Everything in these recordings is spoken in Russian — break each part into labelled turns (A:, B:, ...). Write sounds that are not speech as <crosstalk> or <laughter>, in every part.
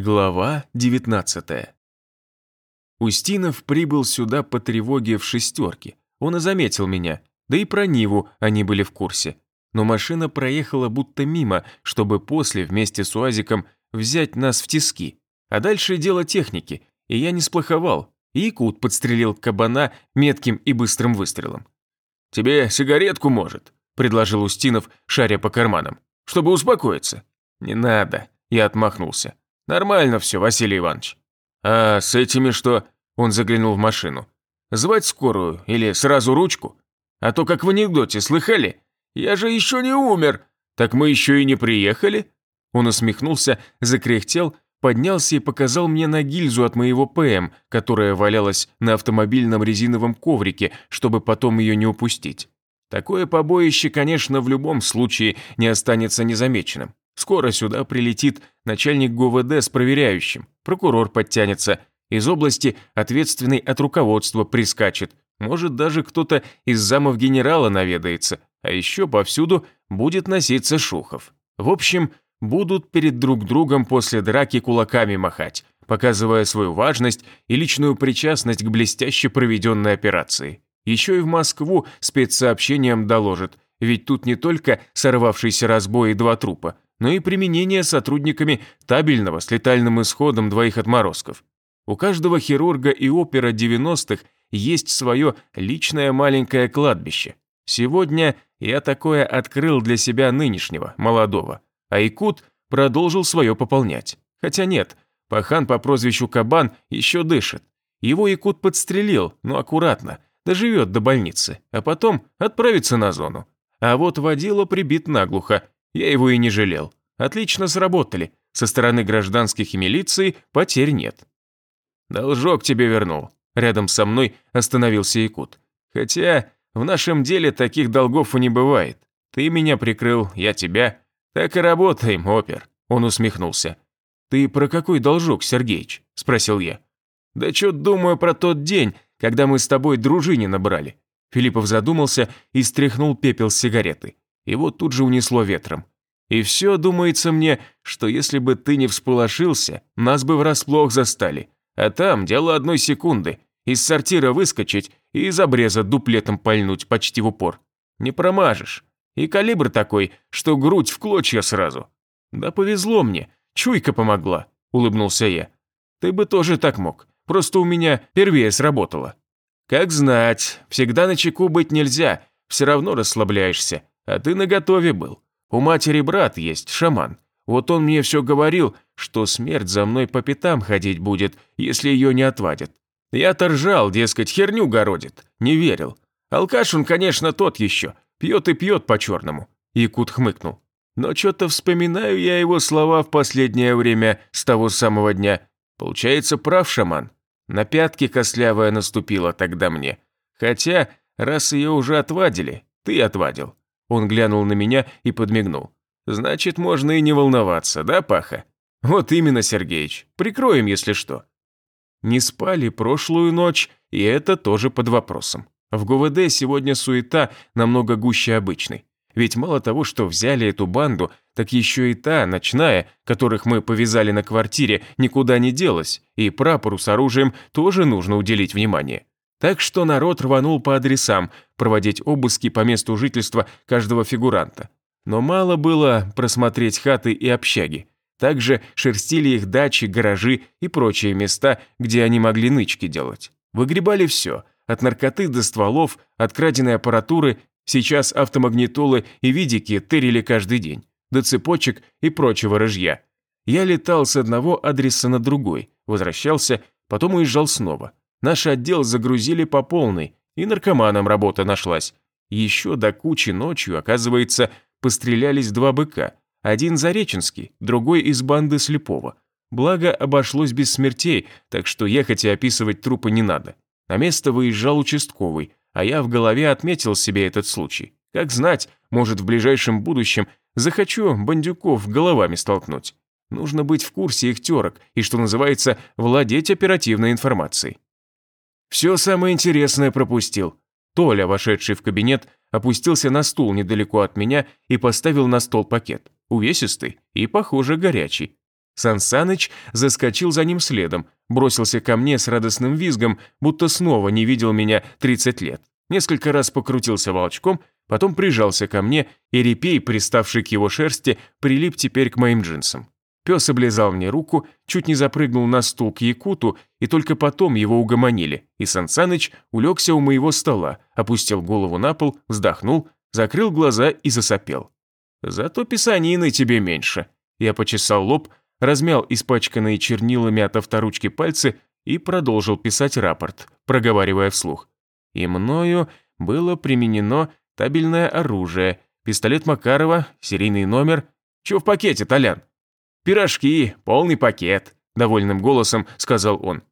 A: Глава 19 Устинов прибыл сюда по тревоге в шестерке. Он и заметил меня, да и про Ниву они были в курсе. Но машина проехала будто мимо, чтобы после вместе с УАЗиком взять нас в тиски. А дальше дело техники, и я не сплоховал. И Якут подстрелил кабана метким и быстрым выстрелом. «Тебе сигаретку, может?» – предложил Устинов, шаря по карманам. «Чтобы успокоиться». «Не надо», – я отмахнулся. «Нормально все, Василий Иванович». «А с этими что?» Он заглянул в машину. «Звать скорую или сразу ручку? А то, как в анекдоте, слыхали? Я же еще не умер. Так мы еще и не приехали?» Он усмехнулся, закряхтел, поднялся и показал мне на гильзу от моего ПМ, которая валялась на автомобильном резиновом коврике, чтобы потом ее не упустить. Такое побоище, конечно, в любом случае не останется незамеченным. Скоро сюда прилетит начальник ГУВД с проверяющим, прокурор подтянется, из области ответственный от руководства прискачет, может даже кто-то из замов генерала наведается, а еще повсюду будет носиться Шухов. В общем, будут перед друг другом после драки кулаками махать, показывая свою важность и личную причастность к блестяще проведенной операции. Еще и в Москву спецсообщением доложат, ведь тут не только сорвавшийся разбой и два трупа, но и применение сотрудниками табельного с летальным исходом двоих отморозков. У каждого хирурга и опера 90-х есть свое личное маленькое кладбище. Сегодня я такое открыл для себя нынешнего, молодого, а Икут продолжил свое пополнять. Хотя нет, пахан по прозвищу Кабан еще дышит. Его Якут подстрелил, но аккуратно, доживет до больницы, а потом отправится на зону. А вот водила прибит наглухо, я его и не жалел. Отлично сработали. Со стороны гражданских и милиции потерь нет. «Должок тебе вернул». Рядом со мной остановился Якут. «Хотя в нашем деле таких долгов и не бывает. Ты меня прикрыл, я тебя. Так и работаем, опер». Он усмехнулся. «Ты про какой должок, Сергеич?» – спросил я. «Да чё думаю про тот день, когда мы с тобой дружине набрали». Филиппов задумался и стряхнул пепел с сигареты. Его тут же унесло ветром. И все, думается мне, что если бы ты не всполошился, нас бы врасплох застали. А там дело одной секунды. Из сортира выскочить и из обреза дуплетом пальнуть почти в упор. Не промажешь. И калибр такой, что грудь в клочья сразу. Да повезло мне, чуйка помогла, улыбнулся я. Ты бы тоже так мог, просто у меня первее сработало. Как знать, всегда на чеку быть нельзя, все равно расслабляешься. А ты наготове был. У матери брат есть, шаман. Вот он мне все говорил, что смерть за мной по пятам ходить будет, если ее не отвадят. Я-то ржал, дескать, херню городит. Не верил. Алкаш он, конечно, тот еще. Пьет и пьет по-черному. Якут хмыкнул. Но что-то вспоминаю я его слова в последнее время с того самого дня. Получается, прав шаман. На пятки кослявая наступила тогда мне. Хотя, раз ее уже отвадили, ты отвадил. Он глянул на меня и подмигнул. «Значит, можно и не волноваться, да, Паха?» «Вот именно, Сергеич. Прикроем, если что». Не спали прошлую ночь, и это тоже под вопросом. В ГУВД сегодня суета намного гуще обычной. Ведь мало того, что взяли эту банду, так еще и та, ночная, которых мы повязали на квартире, никуда не делась, и прапору с оружием тоже нужно уделить внимание. Так что народ рванул по адресам, проводить обыски по месту жительства каждого фигуранта. Но мало было просмотреть хаты и общаги. Также шерстили их дачи, гаражи и прочие места, где они могли нычки делать. Выгребали все, от наркоты до стволов, от краденой аппаратуры, сейчас автомагнитолы и видики тырили каждый день, до цепочек и прочего рыжья. Я летал с одного адреса на другой, возвращался, потом уезжал снова. Наш отдел загрузили по полной, и наркоманам работа нашлась. Еще до кучи ночью, оказывается, пострелялись два быка. Один Зареченский, другой из банды Слепого. Благо, обошлось без смертей, так что ехать и описывать трупы не надо. На место выезжал участковый, а я в голове отметил себе этот случай. Как знать, может, в ближайшем будущем захочу бандюков головами столкнуть. Нужно быть в курсе их терок и, что называется, владеть оперативной информацией. Все самое интересное пропустил. Толя, вошедший в кабинет, опустился на стул недалеко от меня и поставил на стол пакет. Увесистый и, похоже, горячий. Сансаныч заскочил за ним следом, бросился ко мне с радостным визгом, будто снова не видел меня 30 лет. Несколько раз покрутился волчком, потом прижался ко мне, и репей, приставший к его шерсти, прилип теперь к моим джинсам. Пес облизал мне руку, чуть не запрыгнул на стул к Якуту, и только потом его угомонили, и Сансаныч улегся у моего стола, опустил голову на пол, вздохнул, закрыл глаза и засопел. «Зато писанины тебе меньше». Я почесал лоб, размял испачканные чернилами от авторучки пальцы и продолжил писать рапорт, проговаривая вслух. И мною было применено табельное оружие, пистолет Макарова, серийный номер. Чё в пакете, Толян? «Пирожки, полный пакет», – довольным голосом сказал он.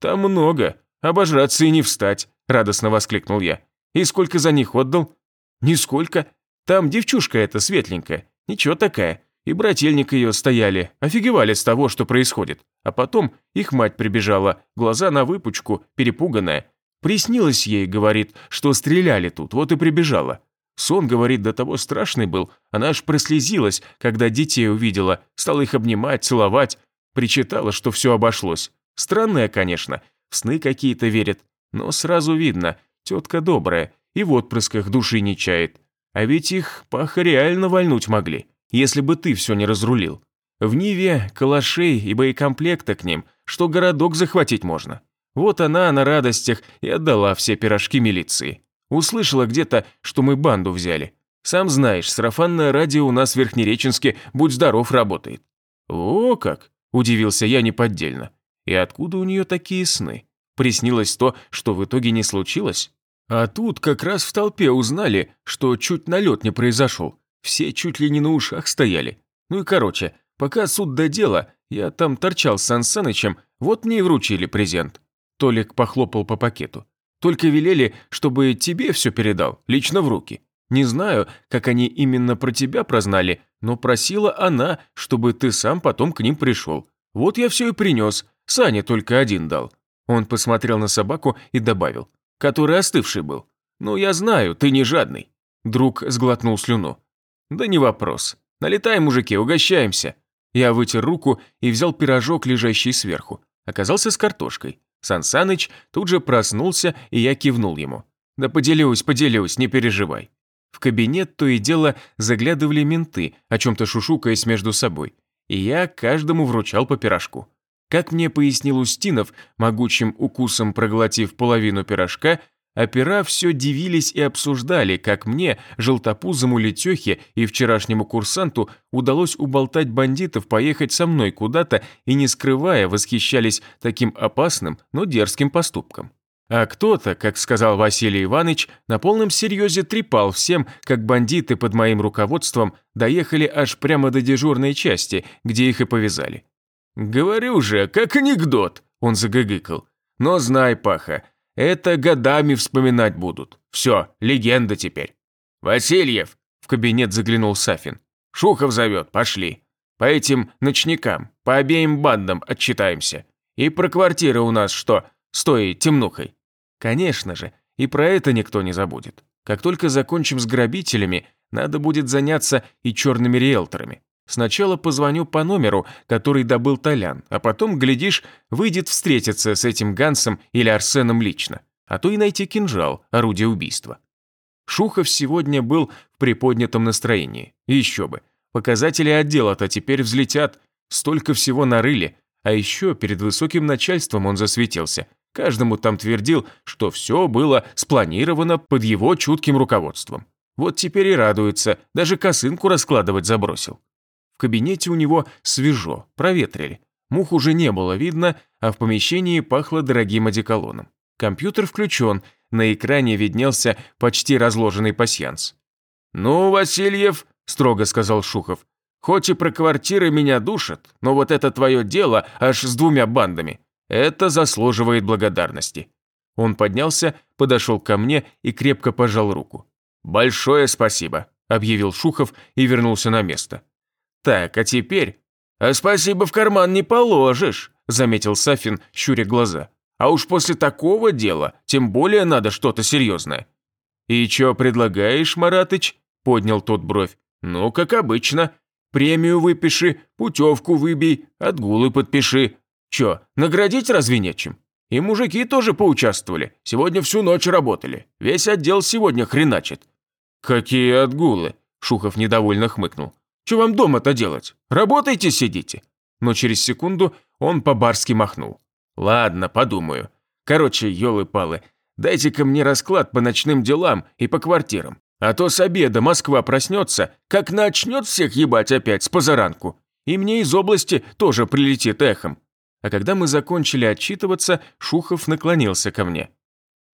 A: «Там много, обожраться и не встать», – радостно воскликнул я. «И сколько за них отдал?» «Нисколько. Там девчушка эта светленькая, ничего такая. И брательник ее стояли, офигевали с того, что происходит. А потом их мать прибежала, глаза на выпучку, перепуганная. Приснилось ей, говорит, что стреляли тут, вот и прибежала. Сон, говорит, до того страшный был, она аж прослезилась, когда детей увидела, стала их обнимать, целовать, причитала, что все обошлось. Странная, конечно, в сны какие-то верит, но сразу видно, тетка добрая и в отпрысках души не чает. А ведь их паха реально вальнуть могли, если бы ты все не разрулил. В Ниве калашей и боекомплекта к ним, что городок захватить можно. Вот она на радостях и отдала все пирожки милиции. Услышала где-то, что мы банду взяли. Сам знаешь, сарафанное радио у нас в Верхнереченске «Будь здоров» работает». «О как!» – удивился я неподдельно. «И откуда у нее такие сны? Приснилось то, что в итоге не случилось?» А тут как раз в толпе узнали, что чуть налет не произошел. Все чуть ли не на ушах стояли. Ну и короче, пока суд до дела, я там торчал с Сан Санычем, вот мне и вручили презент. Толик похлопал по пакету. Только велели, чтобы тебе все передал, лично в руки. Не знаю, как они именно про тебя прознали, но просила она, чтобы ты сам потом к ним пришел. Вот я все и принес, Саня только один дал». Он посмотрел на собаку и добавил, который остывший был. «Ну, я знаю, ты не жадный». Друг сглотнул слюну. «Да не вопрос. Налетай, мужики, угощаемся». Я вытер руку и взял пирожок, лежащий сверху. Оказался с картошкой. Сансаныч тут же проснулся, и я кивнул ему. «Да поделюсь, поделюсь, не переживай». В кабинет то и дело заглядывали менты, о чем-то шушукаясь между собой, и я каждому вручал по пирожку. Как мне пояснил Устинов, могучим укусом проглотив половину пирожка, Опера все дивились и обсуждали, как мне, желтопузому летехе и вчерашнему курсанту удалось уболтать бандитов поехать со мной куда-то и, не скрывая, восхищались таким опасным, но дерзким поступком. А кто-то, как сказал Василий Иванович, на полном серьезе трепал всем, как бандиты под моим руководством доехали аж прямо до дежурной части, где их и повязали. «Говорю же, как анекдот», – он загыгыкал. «Но знай, Паха, это годами вспоминать будут. Все, легенда теперь. Васильев, в кабинет заглянул Сафин. Шухов зовет, пошли. По этим ночникам, по обеим бандам отчитаемся. И про квартиры у нас что, с той темнухой? Конечно же, и про это никто не забудет. Как только закончим с грабителями, надо будет заняться и черными риэлторами. Сначала позвоню по номеру, который добыл Толян, а потом, глядишь, выйдет встретиться с этим Гансом или Арсеном лично, а то и найти кинжал, орудие убийства. Шухов сегодня был в приподнятом настроении. Еще бы. Показатели отдела-то теперь взлетят. Столько всего нарыли. А еще перед высоким начальством он засветился. Каждому там твердил, что все было спланировано под его чутким руководством. Вот теперь и радуется, даже косынку раскладывать забросил кабинете у него свежо, проветрили. Мух уже не было видно, а в помещении пахло дорогим одеколоном. Компьютер включен, на экране виднелся почти разложенный пасьянс. «Ну, Васильев», – строго сказал Шухов, – «хоть и про квартиры меня душат, но вот это твое дело аж с двумя бандами. Это заслуживает благодарности». Он поднялся, подошел ко мне и крепко пожал руку. «Большое спасибо», – объявил Шухов и вернулся на место. Так, а теперь... А спасибо в карман не положишь, заметил Сафин, щуря глаза. А уж после такого дела, тем более надо что-то серьезное. И чё предлагаешь, Маратыч? Поднял тот бровь. Ну, как обычно. Премию выпиши, путевку выбей, отгулы подпиши. Чё, наградить разве нечем? И мужики тоже поучаствовали. Сегодня всю ночь работали. Весь отдел сегодня хреначит». «Какие отгулы?» Шухов недовольно хмыкнул. «Чё вам дома-то делать? Работайте, сидите». Но через секунду он по-барски махнул. «Ладно, подумаю. Короче, елы-палы, дайте-ка мне расклад по ночным делам и по квартирам. А то с обеда Москва проснется, как начнет всех ебать опять с позаранку. И мне из области тоже прилетит эхом. А когда мы закончили отчитываться, Шухов наклонился ко мне.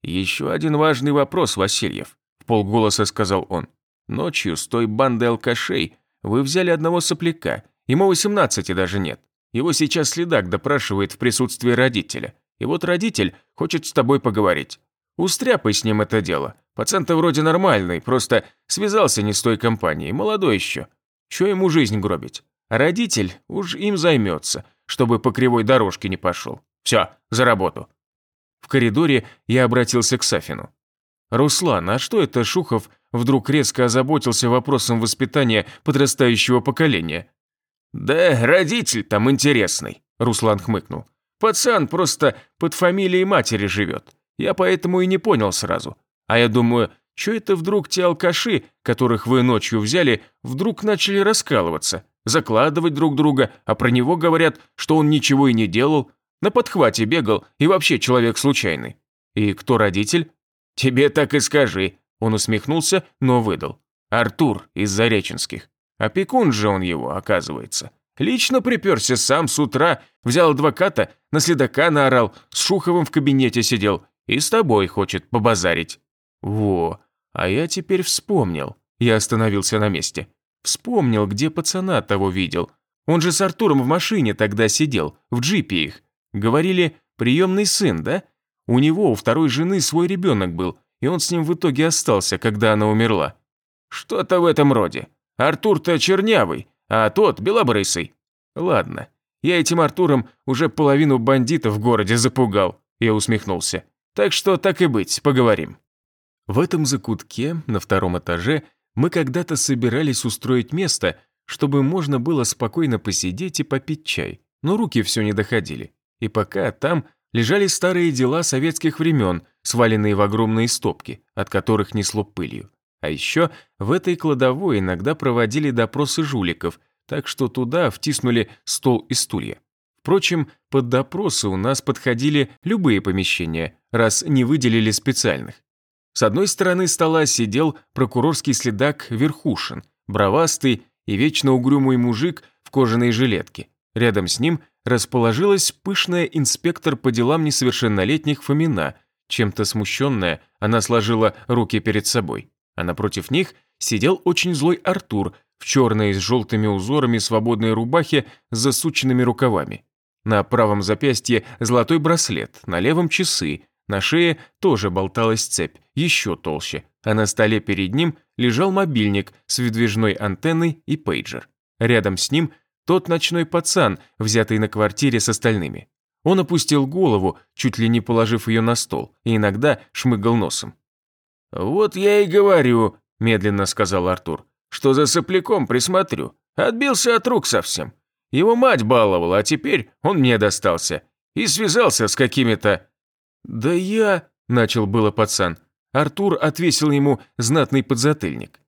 A: «Еще один важный вопрос, Васильев», – в полголоса сказал он. «Ночью с той бандой алкашей вы взяли одного сопляка, ему 18 даже нет. Его сейчас следак допрашивает в присутствии родителя. И вот родитель хочет с тобой поговорить. Устряпай с ним это дело. Пацан-то вроде нормальный, просто связался не с той компанией, молодой еще. Че ему жизнь гробить? А родитель уж им займется, чтобы по кривой дорожке не пошел. Все, за работу. В коридоре я обратился к Сафину. «Руслан, а что это Шухов вдруг резко озаботился вопросом воспитания подрастающего поколения?» «Да родитель там интересный», – Руслан хмыкнул. «Пацан просто под фамилией матери живет. Я поэтому и не понял сразу. А я думаю, что это вдруг те алкаши, которых вы ночью взяли, вдруг начали раскалываться, закладывать друг друга, а про него говорят, что он ничего и не делал, на подхвате бегал и вообще человек случайный. И кто родитель? Тебе так и скажи. Он усмехнулся, но выдал. Артур из Зареченских. Опекун же он его, оказывается. Лично приперся сам с утра, взял адвоката, на следака наорал, с Шуховым в кабинете сидел и с тобой хочет побазарить. Во, а я теперь вспомнил. Я остановился на месте. Вспомнил, где пацана того видел. Он же с Артуром в машине тогда сидел, в джипе их. Говорили, приемный сын, да? У него, у второй жены свой ребенок был, и он с ним в итоге остался, когда она умерла. Что-то в этом роде. Артур-то чернявый, а тот белобрысый. Ладно, я этим Артуром уже половину бандитов в городе запугал. Я усмехнулся. Так что так и быть, поговорим. В этом закутке, на втором этаже, мы когда-то собирались устроить место, чтобы можно было спокойно посидеть и попить чай, но руки все не доходили. И пока там лежали старые дела советских времен, сваленные в огромные стопки, от которых несло пылью. А еще в этой кладовой иногда проводили допросы жуликов, так что туда втиснули стол и стулья. Впрочем, под допросы у нас подходили любые помещения, раз не выделили специальных. С одной стороны стола сидел прокурорский следак Верхушин, бровастый и вечно угрюмый мужик в кожаной жилетке. Рядом с ним расположилась пышная инспектор по делам несовершеннолетних Фомина. Чем-то смущенная, она сложила руки перед собой. А напротив них сидел очень злой Артур в черной с желтыми узорами свободной рубахе с засученными рукавами. На правом запястье золотой браслет, на левом часы, на шее тоже болталась цепь, еще толще, а на столе перед ним лежал мобильник с выдвижной антенной и пейджер. Рядом с ним тот ночной пацан, взятый на квартире с остальными. Он опустил голову, чуть ли не положив ее на стол, и иногда шмыгал носом. «Вот я и говорю», – медленно сказал Артур, – «что за сопляком присмотрю. Отбился от рук совсем. Его мать баловала, а теперь он мне достался. И связался с какими-то...» «Да я...» – начал было пацан. Артур отвесил ему знатный подзатыльник.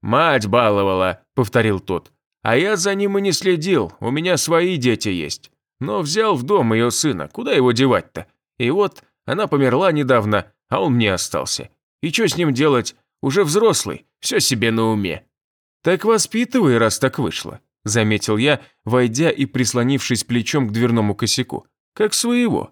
A: «Мать баловала», – повторил тот. «А я за ним и не следил, у меня свои дети есть. Но взял в дом ее сына, куда его девать-то? И вот она померла недавно, а он мне остался. И что с ним делать? Уже взрослый, все себе на уме». «Так воспитывай, раз так вышло», – заметил я, войдя и прислонившись плечом к дверному косяку. «Как своего».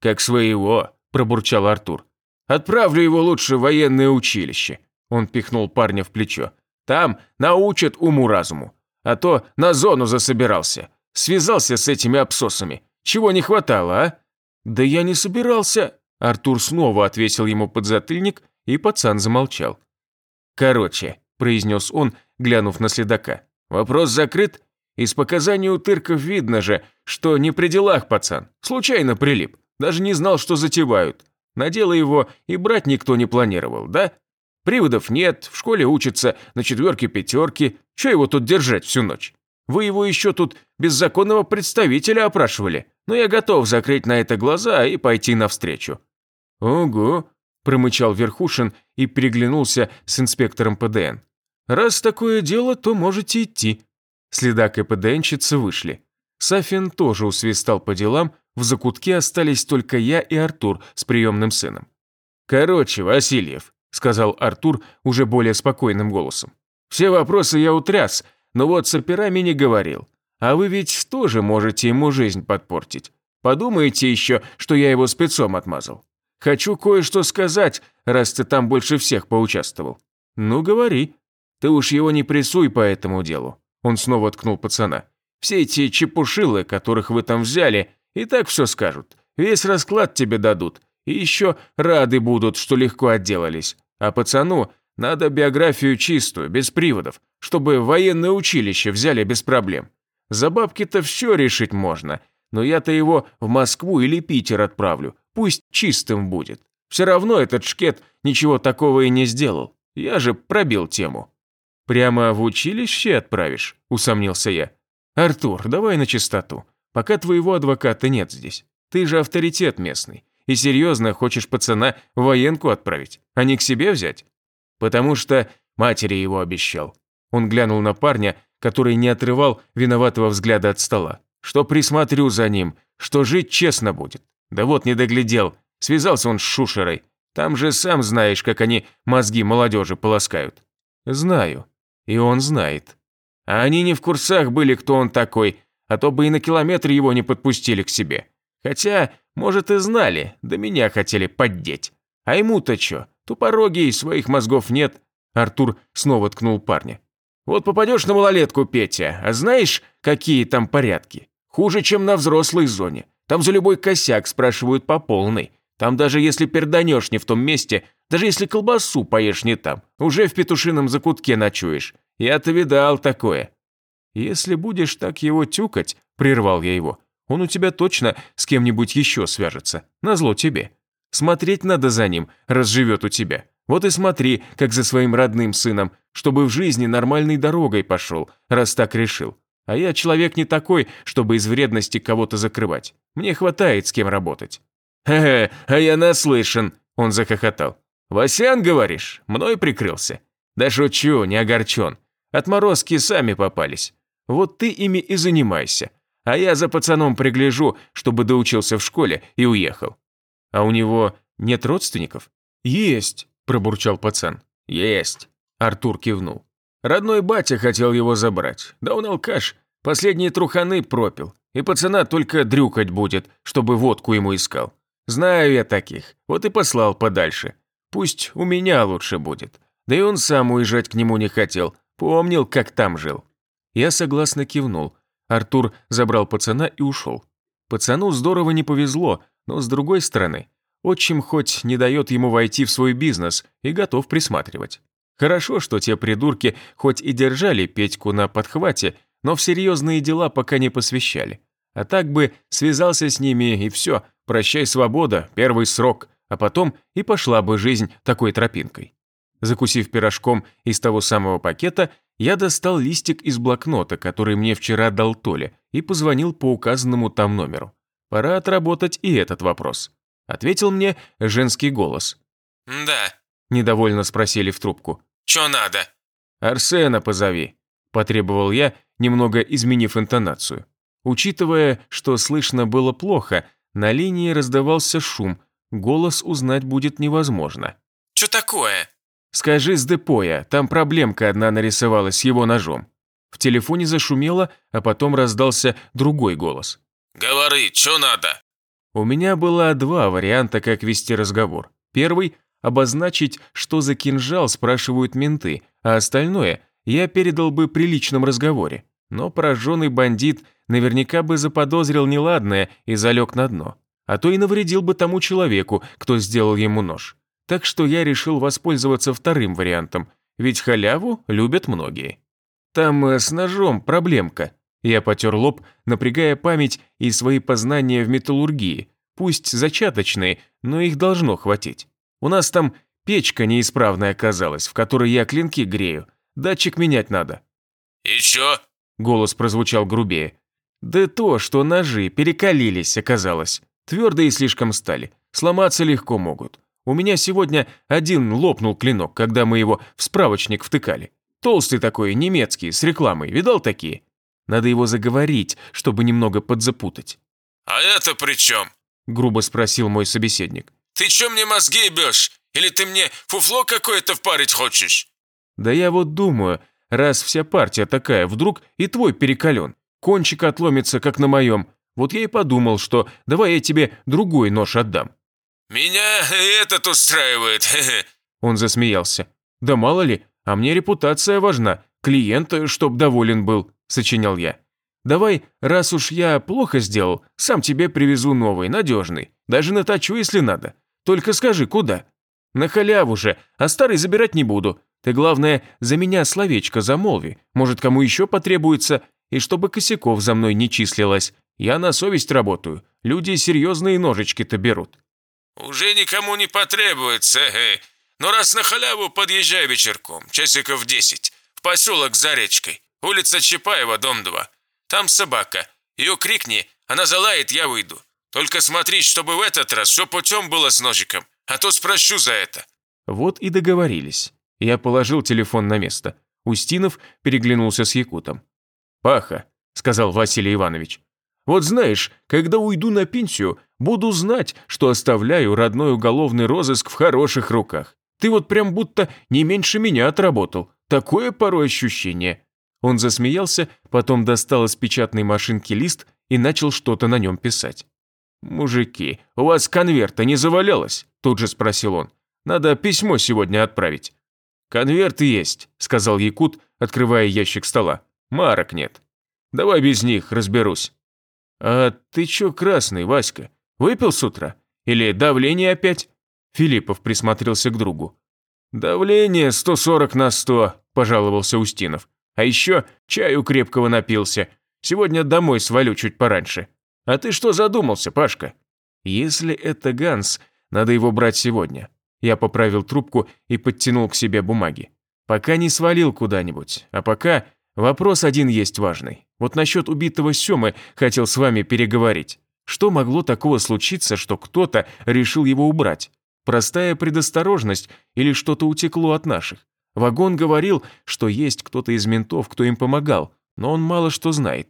A: «Как своего», – пробурчал Артур. «Отправлю его лучше в военное училище», – он пихнул парня в плечо. «Там научат уму-разуму. А то на зону засобирался. Связался с этими абсосами. Чего не хватало, а?» «Да я не собирался», – Артур снова отвесил ему подзатыльник, и пацан замолчал. «Короче», – произнес он, глянув на следака. «Вопрос закрыт? Из показаний у тырков видно же, что не при делах пацан. Случайно прилип. Даже не знал, что затевают. На дело его и брать никто не планировал, да?
B: Приводов нет, в школе учится на четверке-пятерке. Че его тут держать всю ночь? Вы его еще тут беззаконного представителя опрашивали, но я готов закрыть на это глаза и пойти навстречу».
A: «Ого», – промычал Верхушин и переглянулся с инспектором ПДН. «Раз такое дело, то можете идти». Следак и ПДНщица вышли. Сафин тоже усвистал по делам, в закутке остались только я и Артур с приемным сыном.
B: «Короче, Васильев», – сказал Артур уже более спокойным голосом. «Все вопросы я утряс, но вот с операми не говорил. А вы ведь тоже можете ему жизнь подпортить. Подумайте еще, что я его спецом отмазал. Хочу кое-что сказать, раз ты там больше всех поучаствовал».
A: «Ну, говори».
B: «Ты уж его не прессуй по этому делу». Он снова ткнул пацана. «Все эти чепушилы, которых вы там взяли, и так все скажут. Весь расклад тебе дадут. И еще рады будут, что легко отделались. А пацану надо биографию чистую, без приводов, чтобы военное училище взяли без проблем. За бабки-то все решить можно, но я-то его в Москву или Питер отправлю, пусть чистым будет. Все равно этот шкет ничего такого и не сделал. Я же пробил тему.
A: «Прямо в училище отправишь?» – усомнился я. «Артур, давай на чистоту. Пока твоего адвоката нет здесь. Ты же авторитет местный. И серьезно хочешь пацана в военку отправить, а не к себе взять?» «Потому что матери его обещал». Он глянул на парня, который не отрывал виноватого взгляда от стола. «Что присмотрю за ним, что жить честно будет. Да вот не доглядел, связался он с Шушерой. Там же сам знаешь, как они мозги молодежи полоскают». «Знаю. И он знает. А они не в курсах были, кто он такой, а то бы и на километр его не подпустили к себе. Хотя, может, и знали, да меня хотели поддеть. А ему-то чё, тупорогий, своих мозгов нет». Артур снова ткнул парня. «Вот попадешь на малолетку, Петя, а знаешь, какие там порядки? Хуже, чем на взрослой зоне. Там за любой косяк спрашивают по полной. Там даже если перданешь не в том месте, даже если колбасу поешь не там, уже в петушином закутке ночуешь. Я-то видал такое». «Если будешь так его тюкать», – прервал я его, – «он у тебя точно с кем-нибудь еще свяжется, назло тебе. Смотреть надо за ним, раз живет у тебя. Вот и смотри, как за своим родным сыном, чтобы в жизни нормальной дорогой пошел, раз так решил. А я человек не такой, чтобы из вредности кого-то закрывать. Мне хватает с кем работать».
B: «Хе-хе, а я наслышан», – он захохотал. «Васян, говоришь? Мной прикрылся?» «Да шучу, не огорчен. Отморозки сами попались. Вот ты ими и занимайся. А я за пацаном пригляжу, чтобы доучился в школе и уехал».
A: «А у него нет родственников?»
B: «Есть», – пробурчал пацан. «Есть», – Артур кивнул. «Родной батя хотел его забрать. Да он алкаш. Последние труханы пропил. И пацана только дрюкать будет, чтобы водку ему искал. Знаю я таких. Вот и послал подальше. Пусть у меня лучше будет. Да и он сам уезжать к нему не хотел. Помнил, как там жил.
A: Я согласно кивнул. Артур забрал пацана и ушел. Пацану здорово не повезло, но с другой стороны, отчим хоть не дает ему войти в свой бизнес и готов присматривать. Хорошо, что те придурки хоть и держали Петьку на подхвате, но в серьезные дела пока не посвящали. А так бы связался с ними и все, прощай свобода, первый срок – а потом и пошла бы жизнь такой тропинкой. Закусив пирожком из того самого пакета, я достал листик из блокнота, который мне вчера дал Толя, и позвонил по указанному там номеру. Пора отработать и этот вопрос. Ответил мне женский голос.
C: «Да», –
A: недовольно спросили в трубку.
C: «Чё надо?»
A: «Арсена позови», – потребовал я, немного изменив интонацию. Учитывая, что слышно было плохо, на линии раздавался шум, Голос узнать будет невозможно.
C: «Чё такое?»
A: «Скажи с депоя, там проблемка одна нарисовалась с его ножом». В телефоне зашумело, а потом раздался другой голос.
C: «Говори, чё надо?»
A: У меня было два варианта, как вести разговор. Первый – обозначить, что за кинжал спрашивают менты, а остальное я передал бы при личном разговоре. Но пораженный бандит наверняка бы заподозрил неладное и залег на дно а то и навредил бы тому человеку, кто сделал ему нож. Так что я решил воспользоваться вторым вариантом, ведь халяву любят многие. Там э, с ножом проблемка. Я потер лоб, напрягая память и свои познания в металлургии, пусть зачаточные, но их должно хватить. У нас там Печка неисправная оказалась, в которой я клинки грею. Датчик менять надо».
C: «И чё?»
A: Голос прозвучал грубее. «Да то, что ножи перекалились, оказалось. Твердые слишком стали. Сломаться легко могут. У меня сегодня один лопнул клинок, когда мы его в справочник втыкали. Толстый такой, немецкий, с рекламой. Видал такие? Надо его заговорить, чтобы немного подзапутать».
C: «А это при чем?
A: Грубо спросил мой собеседник.
C: Ты чё мне мозги ебешь? Или ты мне фуфло какое-то впарить хочешь?»
A: Да я вот думаю, раз вся партия такая, вдруг и твой перекален. Кончик отломится, как на моем. Вот я и подумал, что давай я тебе другой нож отдам.
C: «Меня этот устраивает, <laughs> хе-хе».
A: Он засмеялся. Да мало ли, а мне репутация важна. Клиент, чтоб доволен был, сочинял я. Давай, раз уж я плохо сделал, сам тебе привезу новый, надежный. Даже наточу, если надо. Только скажи, куда? На халяву же, а старый забирать не буду. Ты, главное, за меня словечко замолви. Может, кому еще потребуется. И чтобы косяков за мной не числилось. Я на совесть работаю. Люди серьезные ножички-то берут.
C: «Уже никому не потребуется, э. Но раз на халяву подъезжай вечерком, часиков десять, в поселок за речкой, улица Чапаева, дом 2. Там собака. Ее крикни, она залает, я выйду. Только смотри, чтобы в этот раз все путем было с ножиком, а то спрошу за это».
A: Вот и договорились. Я положил телефон на место. Устинов переглянулся с Якутом. «Паха», — сказал Василий Иванович. «Вот знаешь, когда уйду на пенсию, буду знать, что оставляю родной уголовный розыск в хороших руках. Ты вот прям будто не меньше меня отработал. Такое порой ощущение». Он засмеялся, потом достал из печатной машинки лист и начал что-то на нем писать. «Мужики, у вас конверта не завалялось?» – тут же спросил он. «Надо письмо сегодня отправить». «Конверт есть», – сказал Якут, открывая ящик стола. «Марок нет. Давай без них, разберусь». «А ты чё красный, Васька? Выпил с утра? Или давление опять?» Филиппов присмотрелся к другу. «Давление 140 на 100», – пожаловался Устинов. «А еще чаю крепкого напился. Сегодня домой свалю чуть пораньше. А ты что задумался, Пашка?» «Если это Ганс, надо его брать сегодня». Я поправил трубку и подтянул к себе бумаги. Пока не свалил куда-нибудь, а пока вопрос один есть важный. Вот насчет убитого Семы хотел с вами переговорить. Что могло такого случиться, что кто-то решил его убрать? Простая предосторожность или что-то утекло от наших? Вагон говорил, что есть кто-то из ментов, кто им помогал, но он мало что знает.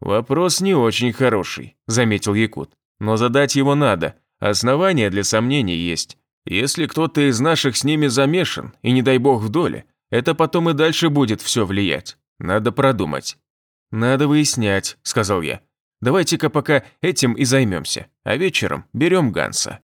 A: «Вопрос не очень хороший», – заметил Якут. «Но задать его надо. Основания для сомнений есть. Если кто-то из наших с ними замешан, и не дай бог в доле, это потом и дальше будет все влиять. Надо продумать». «Надо выяснять», – сказал я. «Давайте-ка пока этим и займемся, а вечером берем Ганса».